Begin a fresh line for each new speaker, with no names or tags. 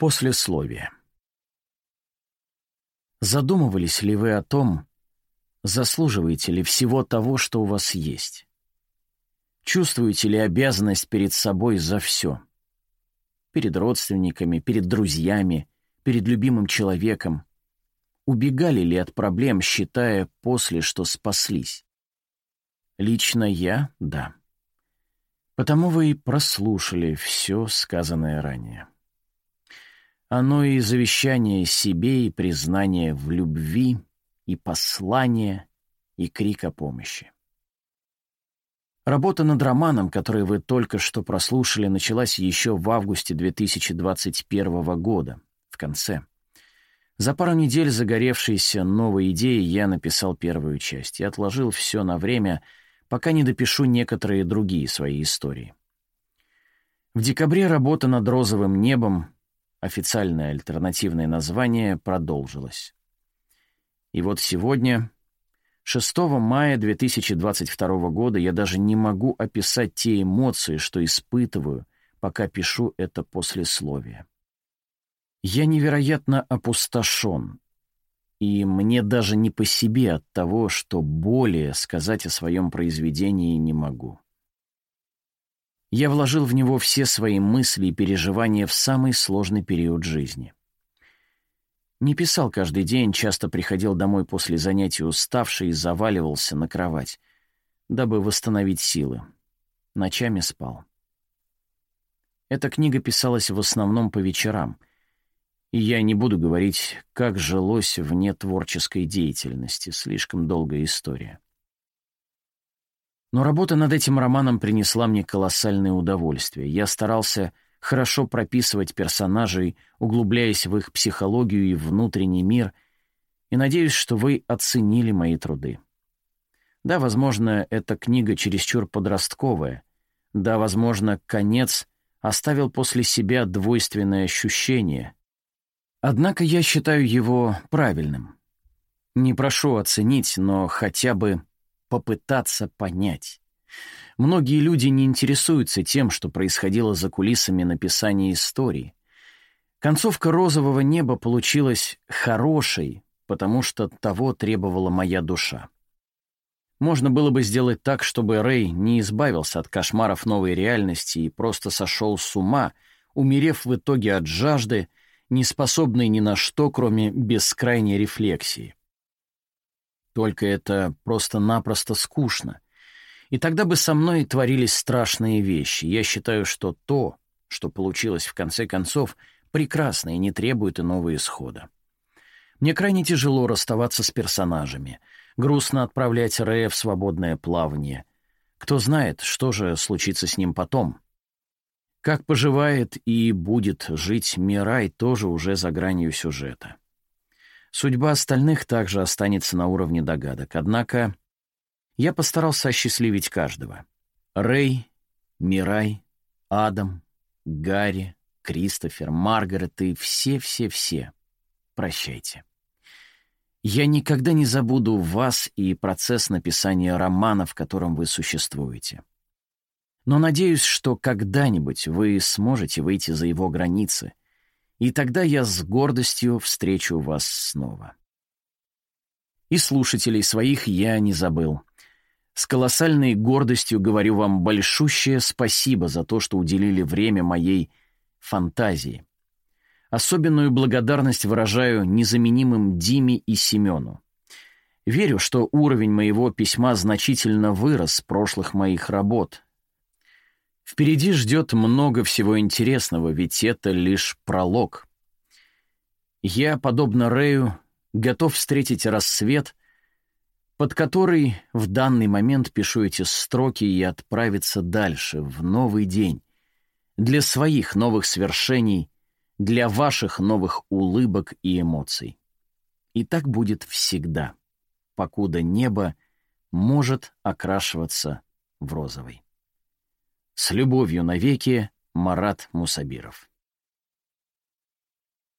Послесловие. Задумывались ли вы о том, заслуживаете ли всего того, что у вас есть? Чувствуете ли обязанность перед собой за все? Перед родственниками, перед друзьями, перед любимым человеком? Убегали ли от проблем, считая после, что спаслись? Лично я — да. Потому вы и прослушали все сказанное ранее. Оно и завещание себе, и признание в любви, и послание, и крик о помощи. Работа над романом, который вы только что прослушали, началась еще в августе 2021 года, в конце. За пару недель загоревшейся новой идеей я написал первую часть и отложил все на время — пока не допишу некоторые другие свои истории. В декабре работа над «Розовым небом», официальное альтернативное название, продолжилась. И вот сегодня, 6 мая 2022 года, я даже не могу описать те эмоции, что испытываю, пока пишу это послесловие. Я невероятно опустошен, и мне даже не по себе от того, что более сказать о своем произведении не могу. Я вложил в него все свои мысли и переживания в самый сложный период жизни. Не писал каждый день, часто приходил домой после занятий уставший и заваливался на кровать, дабы восстановить силы. Ночами спал. Эта книга писалась в основном по вечерам — и я не буду говорить, как жилось вне творческой деятельности, слишком долгая история. Но работа над этим романом принесла мне колоссальное удовольствие. Я старался хорошо прописывать персонажей, углубляясь в их психологию и внутренний мир, и надеюсь, что вы оценили мои труды. Да, возможно, эта книга чересчур подростковая. Да, возможно, конец оставил после себя двойственное ощущение — Однако я считаю его правильным. Не прошу оценить, но хотя бы попытаться понять. Многие люди не интересуются тем, что происходило за кулисами написания истории. Концовка «Розового неба» получилась хорошей, потому что того требовала моя душа. Можно было бы сделать так, чтобы Рэй не избавился от кошмаров новой реальности и просто сошел с ума, умерев в итоге от жажды — не способный ни на что, кроме бескрайней рефлексии. Только это просто-напросто скучно. И тогда бы со мной творились страшные вещи. Я считаю, что то, что получилось в конце концов, прекрасно и не требует иного исхода. Мне крайне тяжело расставаться с персонажами, грустно отправлять Рэя в свободное плавание. Кто знает, что же случится с ним потом. Как поживает и будет жить Мирай, тоже уже за гранью сюжета. Судьба остальных также останется на уровне догадок. Однако я постарался осчастливить каждого. Рэй, Мирай, Адам, Гарри, Кристофер, Маргарет и все-все-все. Прощайте. Я никогда не забуду вас и процесс написания романа, в котором вы существуете. Но надеюсь, что когда-нибудь вы сможете выйти за его границы, и тогда я с гордостью встречу вас снова. И слушателей своих я не забыл. С колоссальной гордостью говорю вам большущее спасибо за то, что уделили время моей фантазии. Особенную благодарность выражаю незаменимым Диме и Семену. Верю, что уровень моего письма значительно вырос с прошлых моих работ, Впереди ждет много всего интересного, ведь это лишь пролог. Я, подобно Рэю, готов встретить рассвет, под который в данный момент пишу эти строки и отправиться дальше, в новый день, для своих новых свершений, для ваших новых улыбок и эмоций. И так будет всегда, покуда небо может окрашиваться в розовый. С любовью навеки, Марат Мусабиров.